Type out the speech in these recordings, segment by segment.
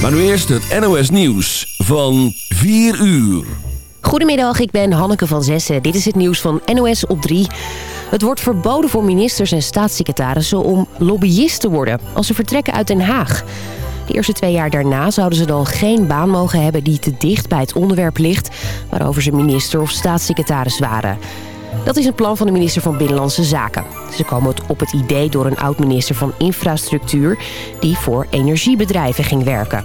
Maar nu eerst het NOS Nieuws van 4 uur. Goedemiddag, ik ben Hanneke van Zessen. Dit is het nieuws van NOS op 3. Het wordt verboden voor ministers en staatssecretarissen om lobbyist te worden... als ze vertrekken uit Den Haag. De eerste twee jaar daarna zouden ze dan geen baan mogen hebben... die te dicht bij het onderwerp ligt... waarover ze minister of staatssecretaris waren. Dat is een plan van de minister van Binnenlandse Zaken. Ze komen op het idee door een oud-minister van Infrastructuur... die voor energiebedrijven ging werken.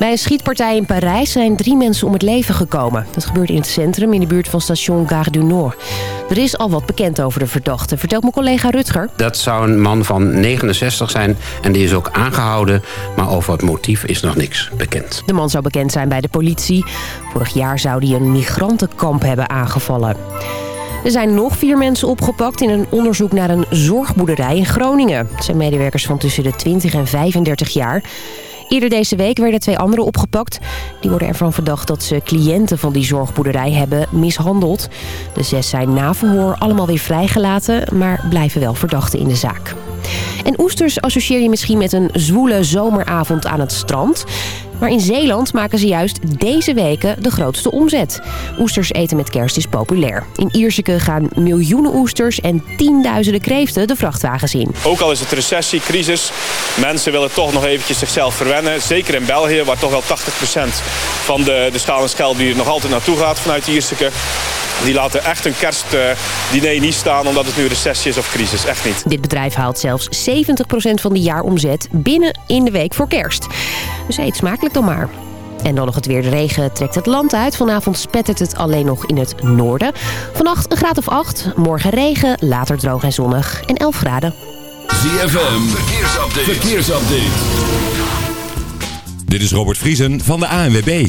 Bij een schietpartij in Parijs zijn drie mensen om het leven gekomen. Dat gebeurt in het centrum in de buurt van station Gare du Nord. Er is al wat bekend over de verdachte, vertelt mijn collega Rutger. Dat zou een man van 69 zijn en die is ook aangehouden. Maar over het motief is nog niks bekend. De man zou bekend zijn bij de politie. Vorig jaar zou hij een migrantenkamp hebben aangevallen. Er zijn nog vier mensen opgepakt in een onderzoek naar een zorgboerderij in Groningen. Het zijn medewerkers van tussen de 20 en 35 jaar. Eerder deze week werden twee anderen opgepakt. Die worden ervan verdacht dat ze cliënten van die zorgboerderij hebben mishandeld. De zes zijn na verhoor allemaal weer vrijgelaten, maar blijven wel verdachten in de zaak. En oesters associeer je misschien met een zwoele zomeravond aan het strand. Maar in Zeeland maken ze juist deze weken de grootste omzet. Oesters eten met kerst is populair. In Ierseke gaan miljoenen oesters en tienduizenden kreeften de vrachtwagens in. Ook al is het recessie, crisis, mensen willen toch nog eventjes zichzelf verwennen. Zeker in België, waar toch wel 80% van de, de schaal en schelbier nog altijd naartoe gaat vanuit Ierseke. Die laten echt een kerstdiner niet staan omdat het nu recessie is of crisis. Echt niet. Dit bedrijf haalt zelfs 70% van de jaaromzet binnen in de week voor kerst. Dus eet smakelijk dan maar. En dan nog het weer. De regen trekt het land uit. Vanavond spettert het alleen nog in het noorden. Vannacht een graad of 8. Morgen regen, later droog en zonnig. En 11 graden. ZFM, verkeersupdate. verkeersupdate. Dit is Robert Vriesen van de ANWB.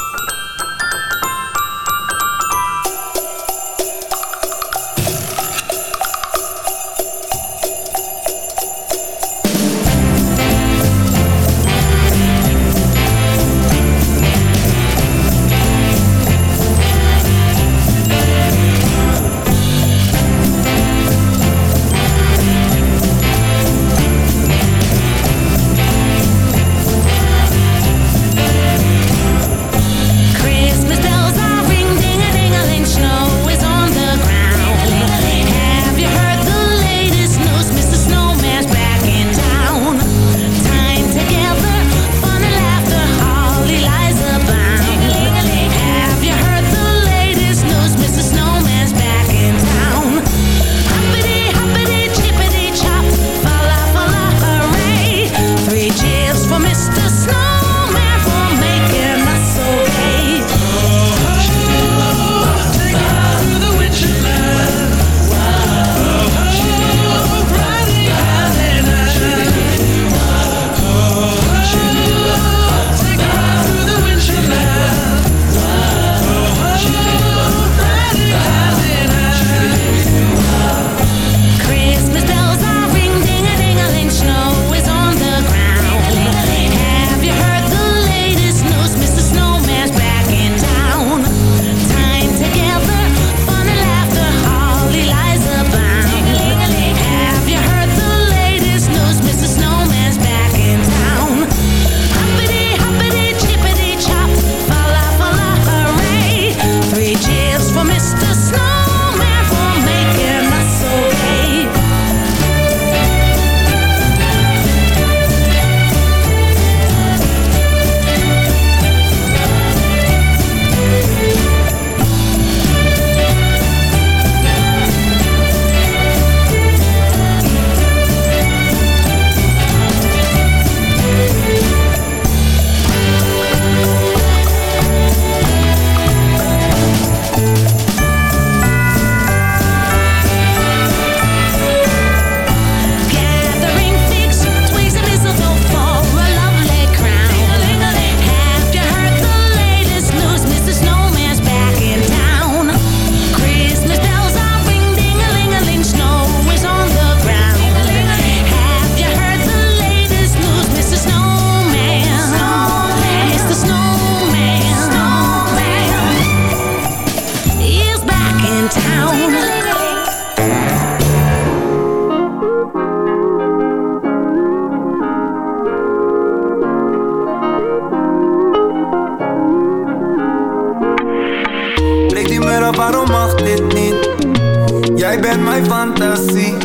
Bent mijn fantasie.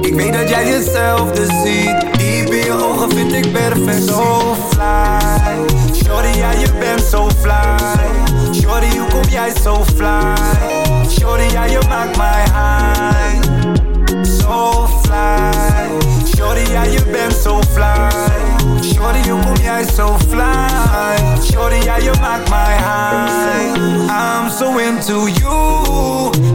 Ik weet dat jij hetzelfde ziet. Diep in je ogen vind ik perfect. So fly. Shorty, ja, je bent zo fly. Shorty, hoe kom jij zo fly? Shorty, ja, je maakt mij high. So fly. Shorty, ja, je bent zo fly. Shorty, hoe kom jij zo fly? Shorty, ja, je maakt mij high. I'm so into you.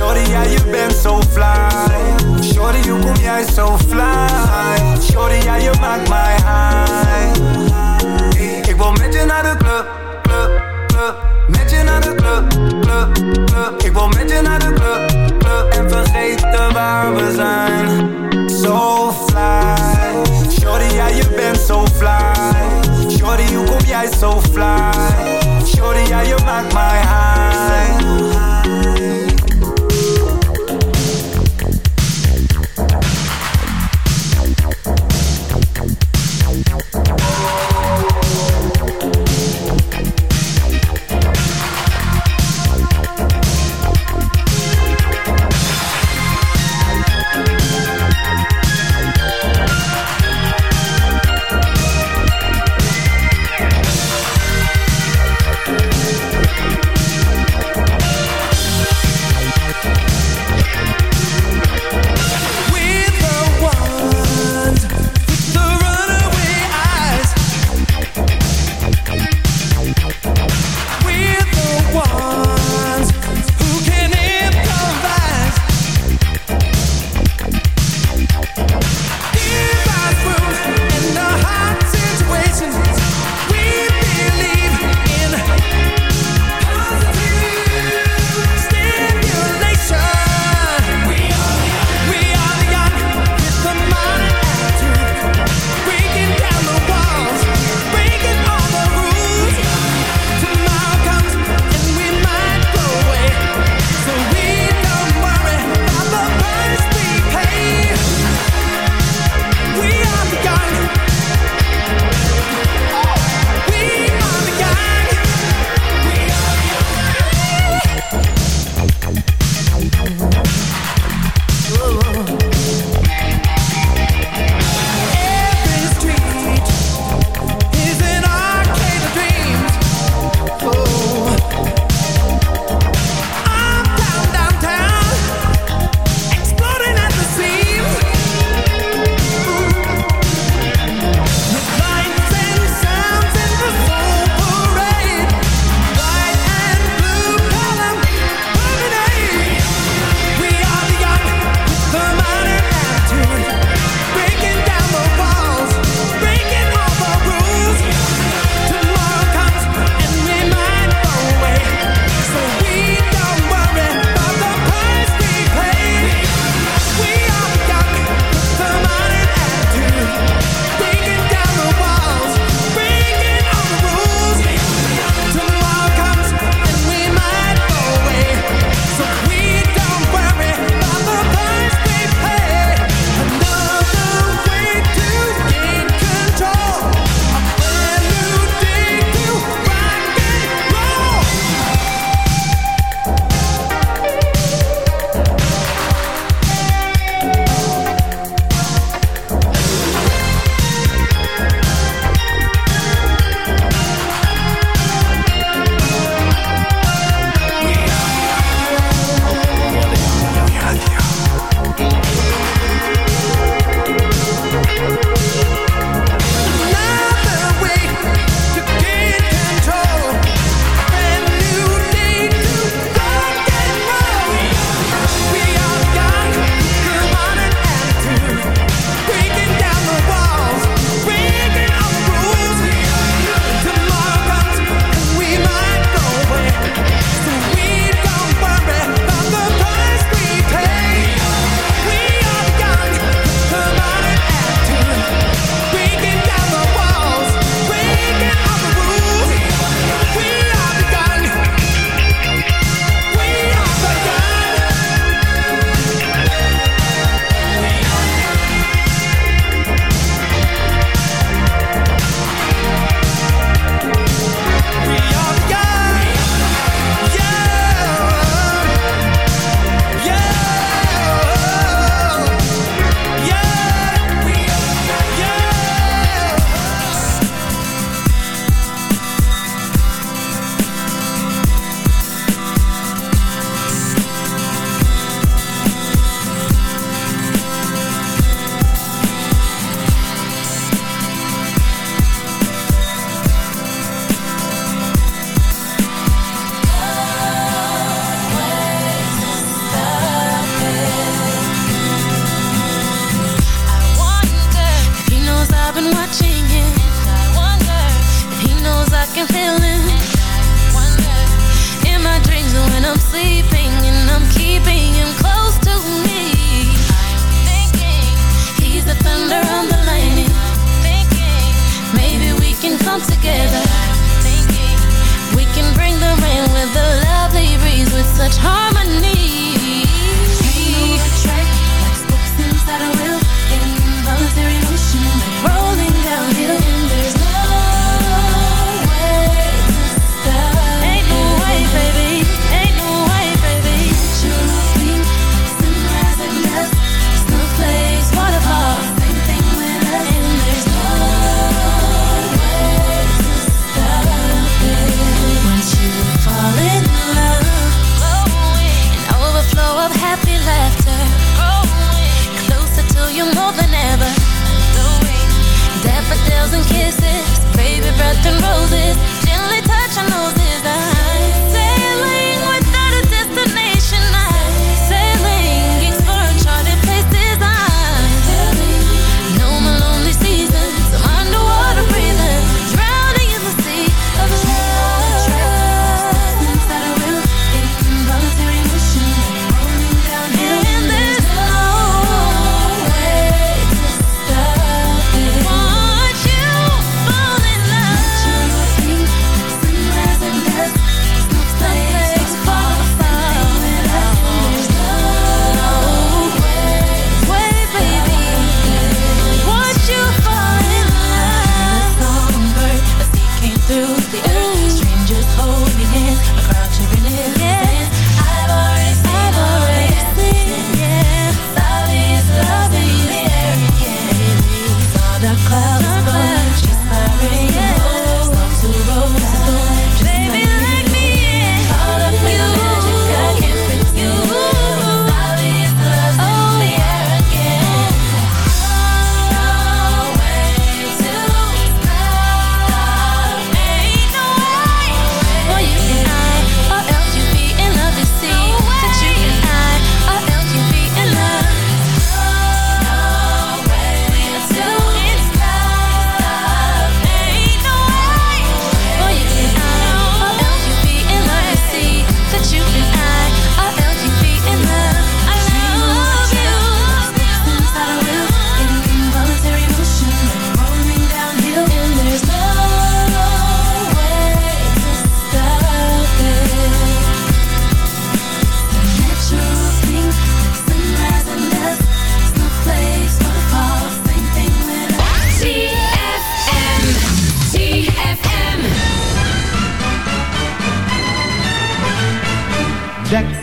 Shorty, ja, je bent zo fly. Shorty, hoe kom jij zo fly? Shorty, ja, je maakt mij high. Ik wil met je naar de club, club, club. Met je naar de club, club, club. Ik wil met je naar de club, club. En vergeten waar we zijn. So fly. Shorty, ja, je bent zo fly. Shorty, hoe kom jij zo fly? Shorty, ja, je maakt mij high.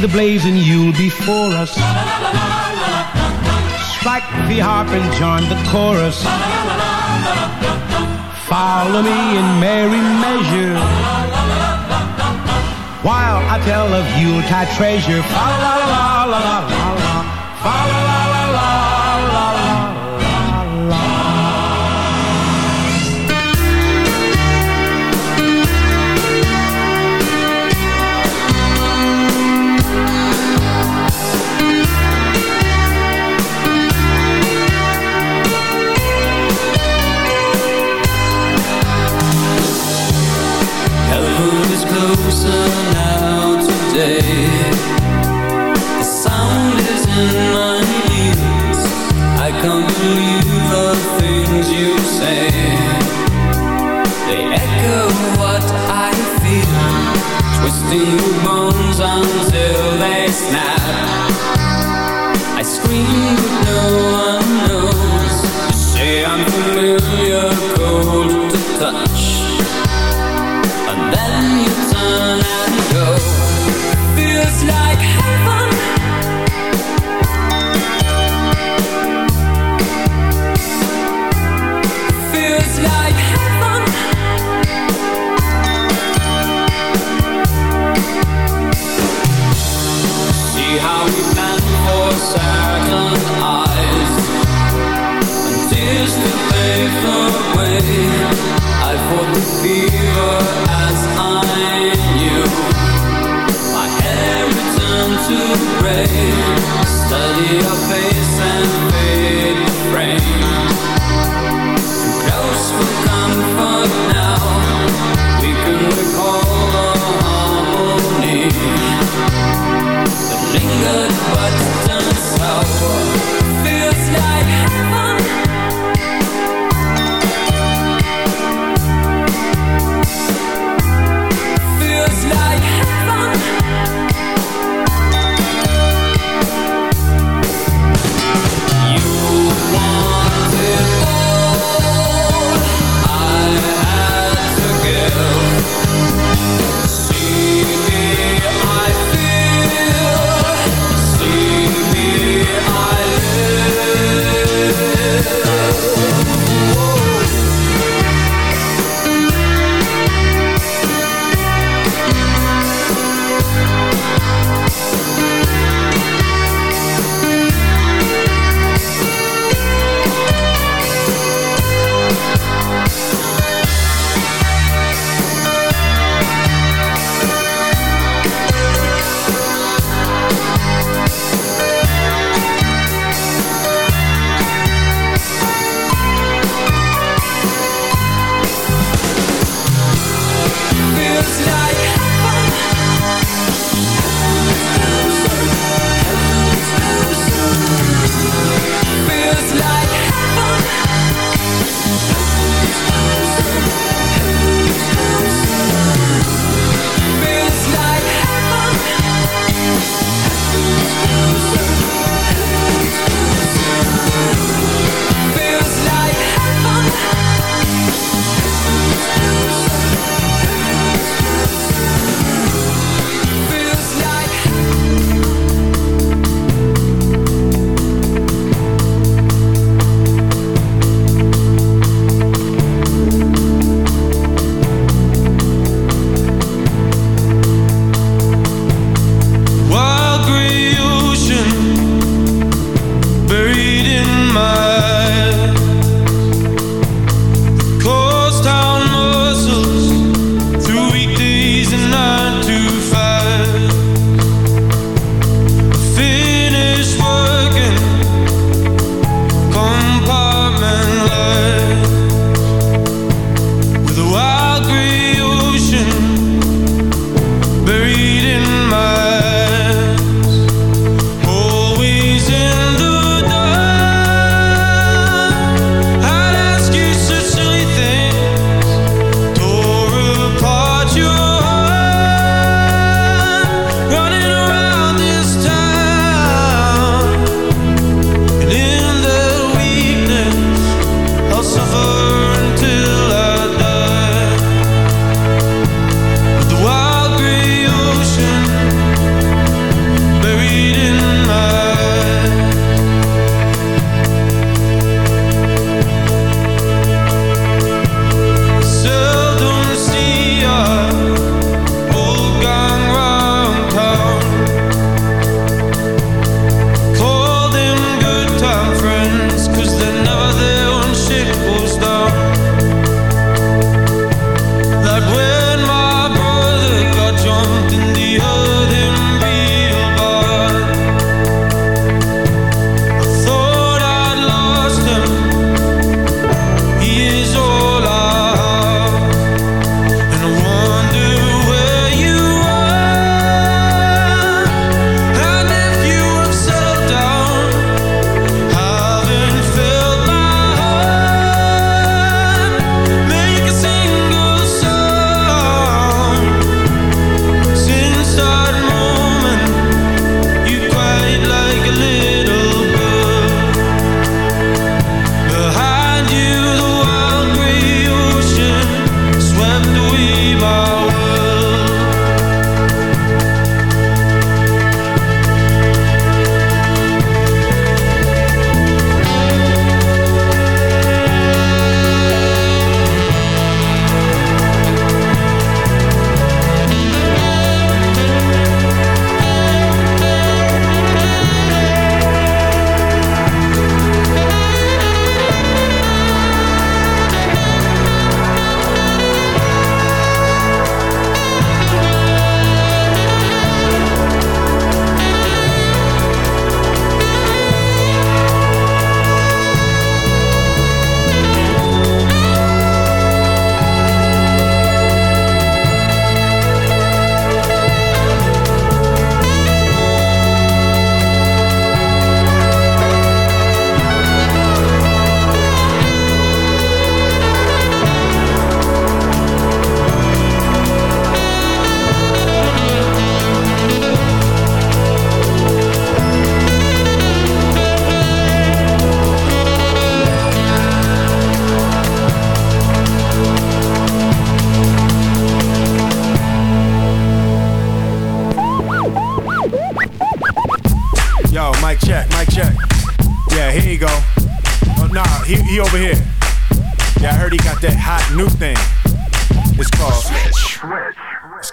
The blazing Yule before us. Strike the harp and join the chorus. Follow me in merry measure. While I tell of Yuletide treasure. La la la la la twisting the bones until they snap. I scream,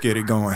get it going.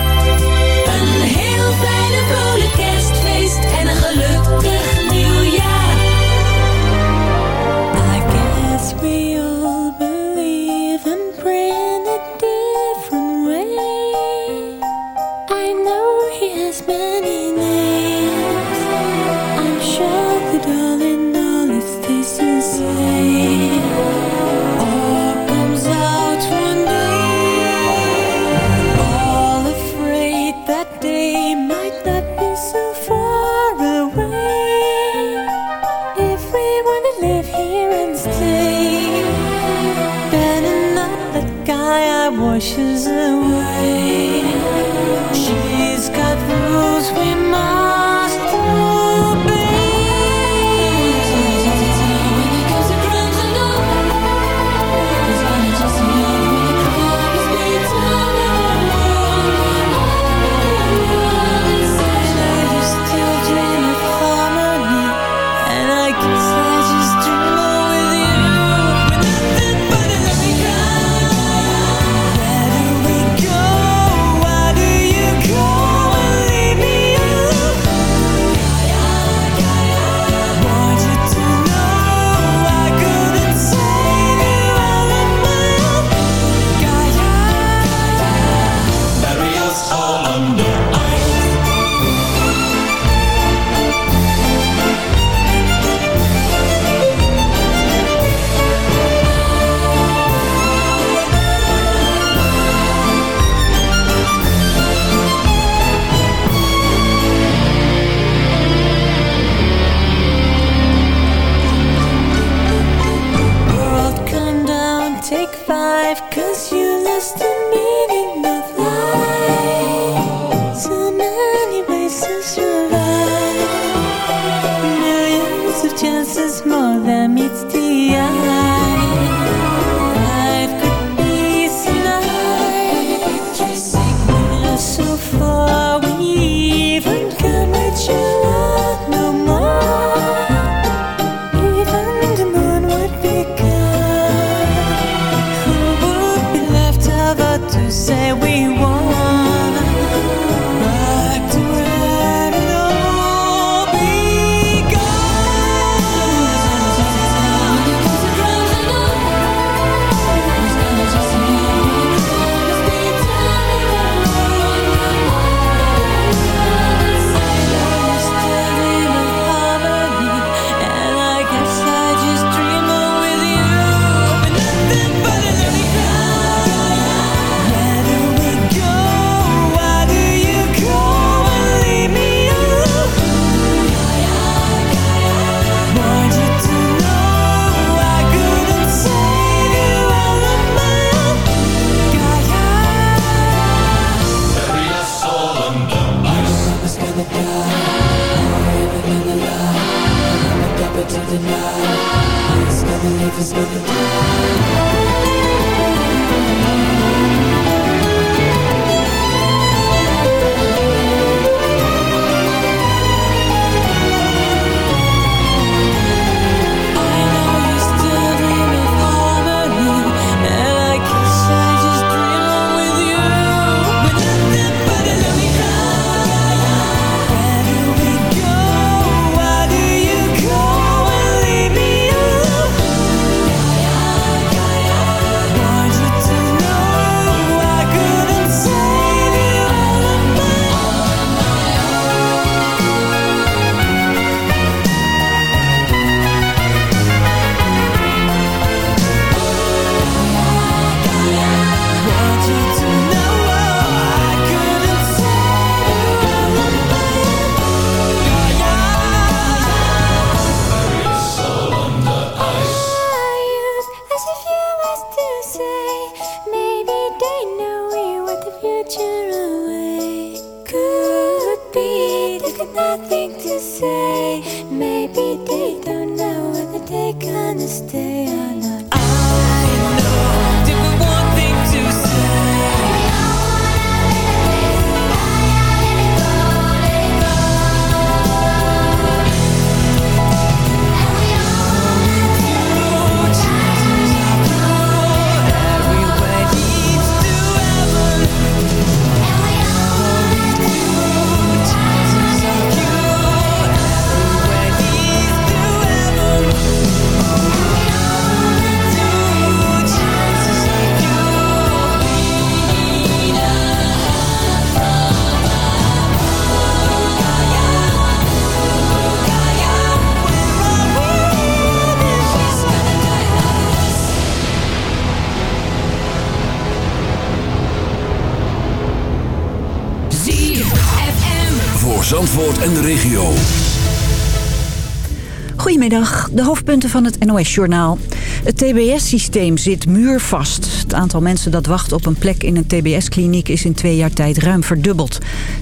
De hoofdpunten van het NOS-journaal. Het TBS-systeem zit muurvast. Het aantal mensen dat wacht op een plek in een TBS-kliniek is in twee jaar tijd ruim verdubbeld.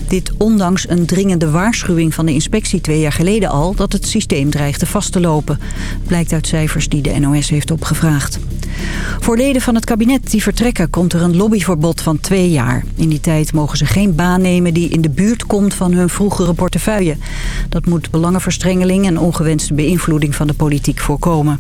Dit ondanks een dringende waarschuwing van de inspectie twee jaar geleden al... dat het systeem dreigde vast te lopen. Blijkt uit cijfers die de NOS heeft opgevraagd. Voor leden van het kabinet die vertrekken komt er een lobbyverbod van twee jaar. In die tijd mogen ze geen baan nemen die in de buurt komt van hun vroegere portefeuille. Dat moet belangenverstrengeling en ongewenste beïnvloeding van de politiek voorkomen.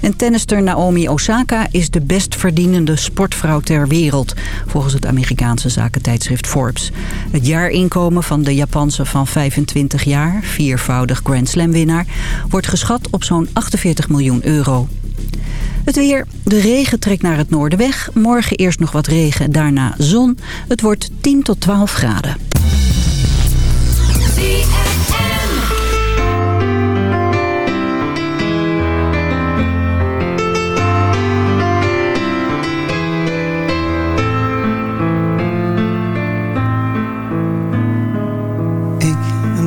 En tennister Naomi Osaka is de best verdienende sportvrouw ter wereld, volgens het Amerikaanse zakentijdschrift Forbes. Het jaarinkomen van de Japanse van 25 jaar, viervoudig Grand Slam winnaar, wordt geschat op zo'n 48 miljoen euro. Het weer. De regen trekt naar het noorden weg. Morgen eerst nog wat regen, daarna zon. Het wordt 10 tot 12 graden.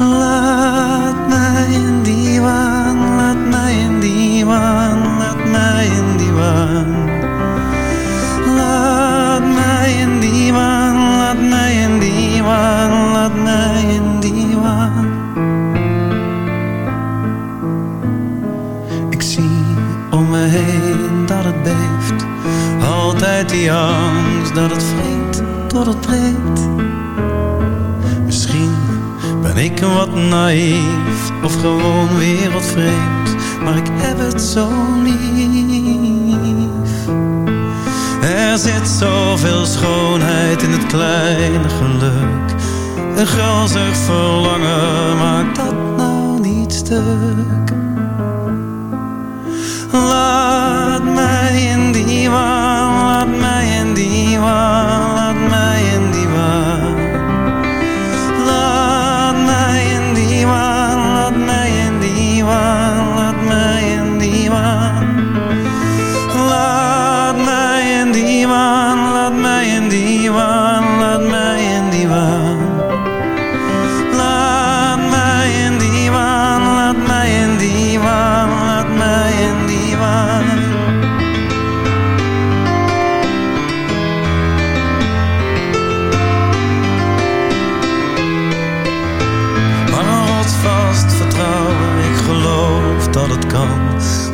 Laat mij in die waan, laat mij in die waan, laat mij in die waan. Laat mij in die waan, laat mij in die waan, laat mij in die waan. Ik zie om me heen dat het beeft, altijd die angst dat het vreemd tot het breekt. Ben ik wat naïef of gewoon wereldvreemd, maar ik heb het zo lief. Er zit zoveel schoonheid in het kleine geluk. Een gulzig verlangen maakt dat nou niet stuk. Laat mij in die waan, laat mij in die waan,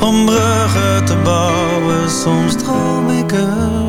om bruggen te bouwen. Soms droom ik er.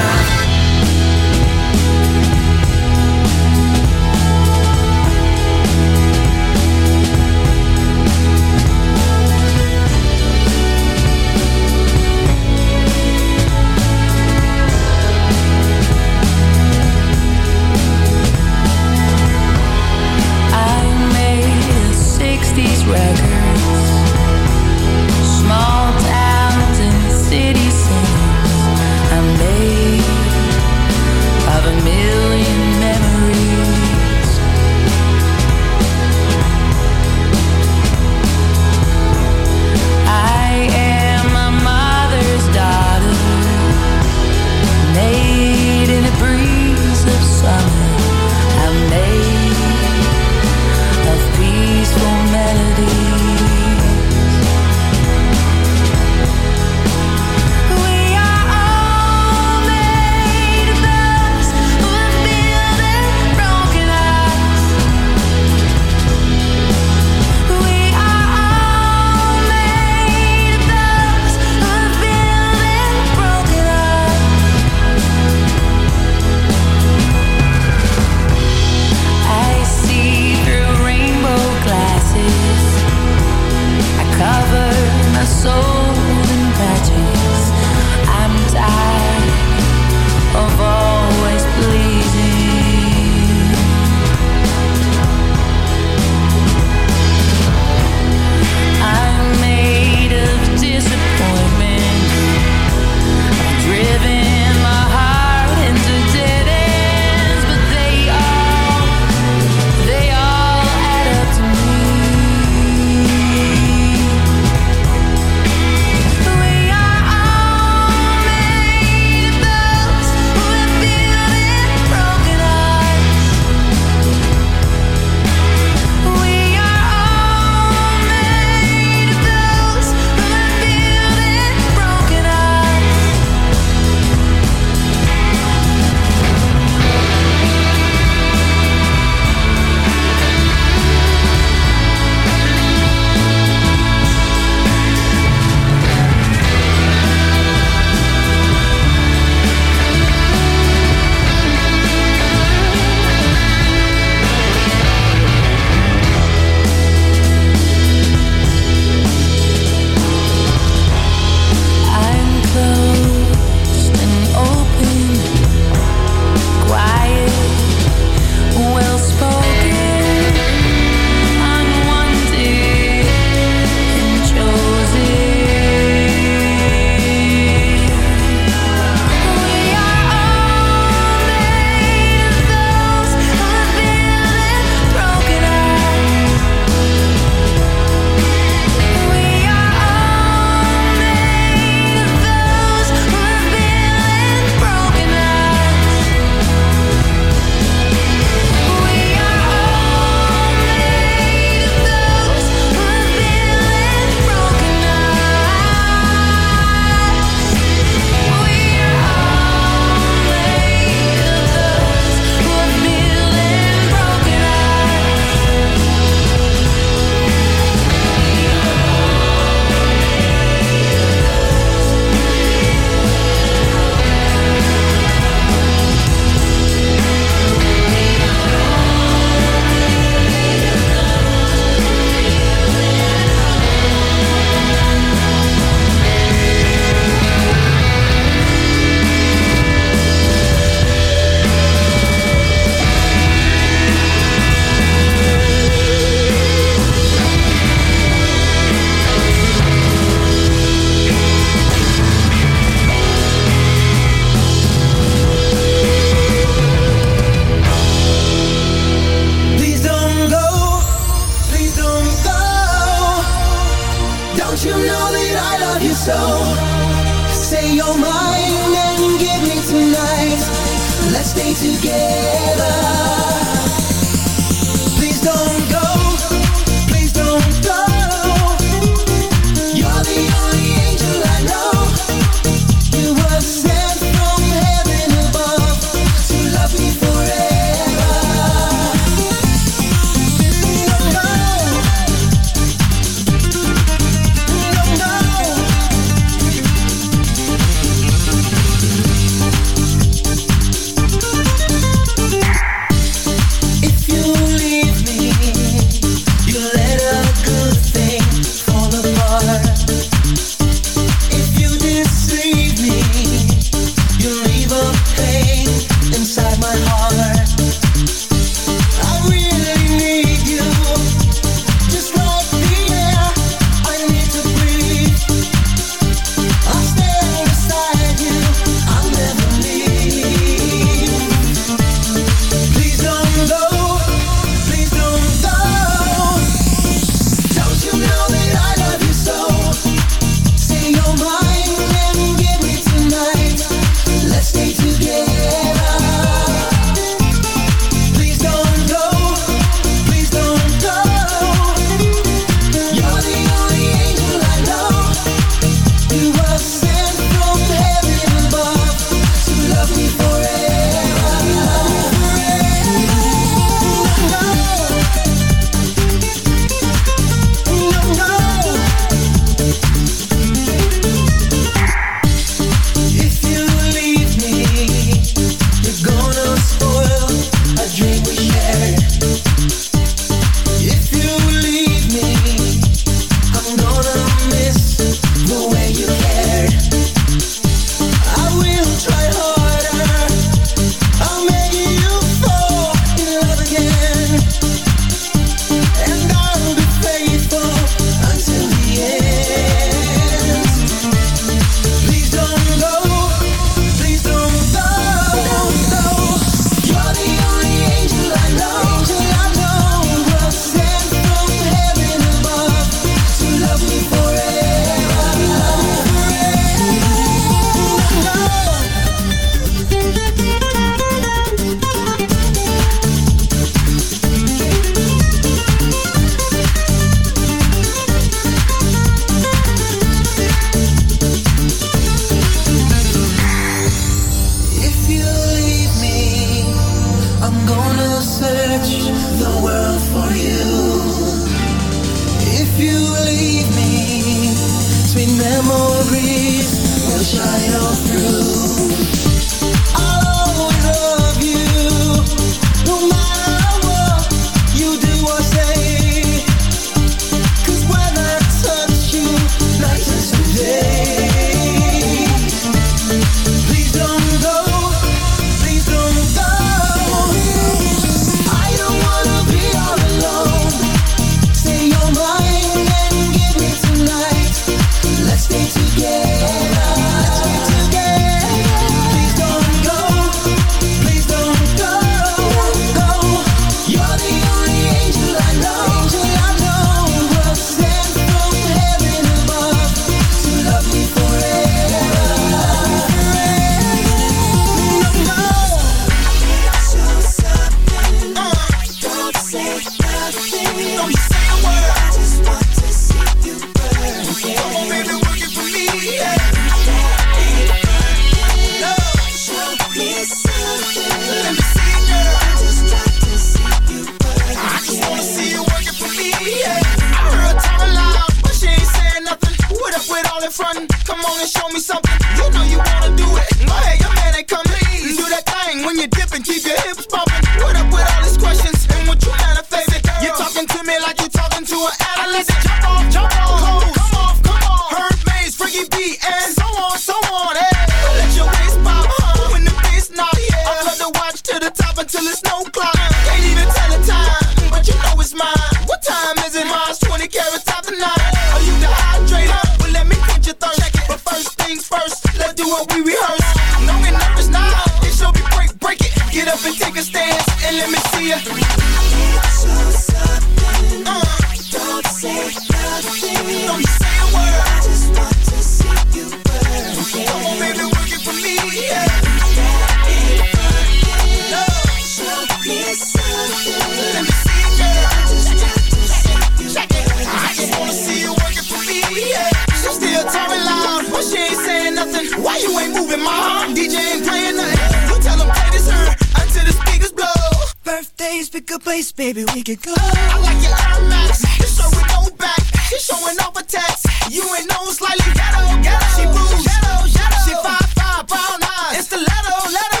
You ain't no slightly ghetto, ghetto. She bruised, shadow, shadow. She five five brown eyes. It's the leto, leto.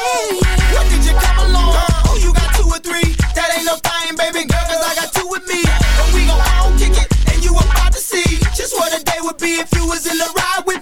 What did you come along? Oh, you got two or three. That ain't no thing, baby girl, 'cause I got two with me. And we gon' all kick it, and you about to see just what a day would be if you was in the ride with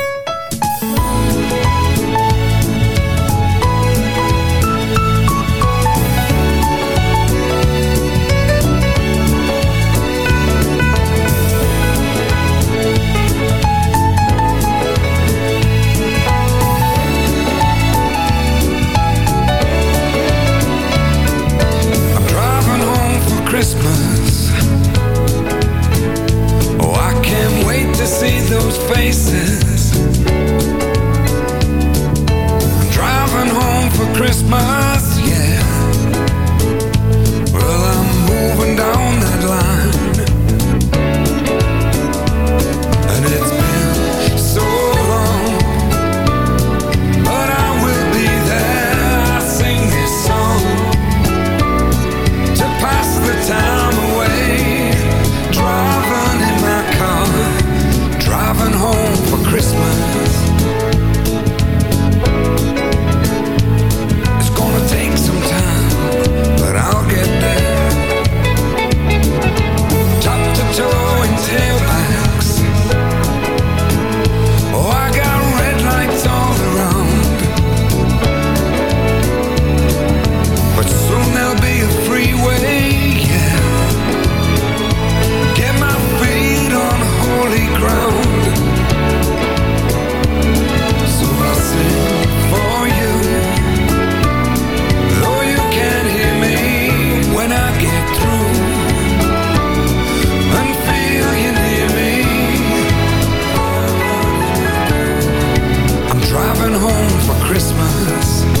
Christmas.